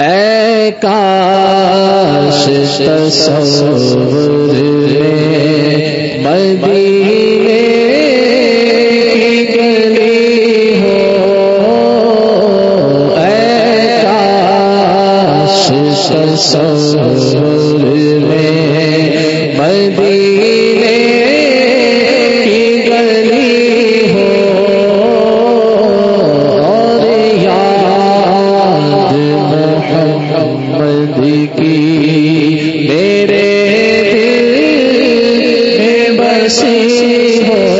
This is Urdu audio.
اے کاش تصور میں مدینے کی گلی ہو۔ اے کاش تصور میں مدینے کی۔ میرے دل میں بسی ہو۔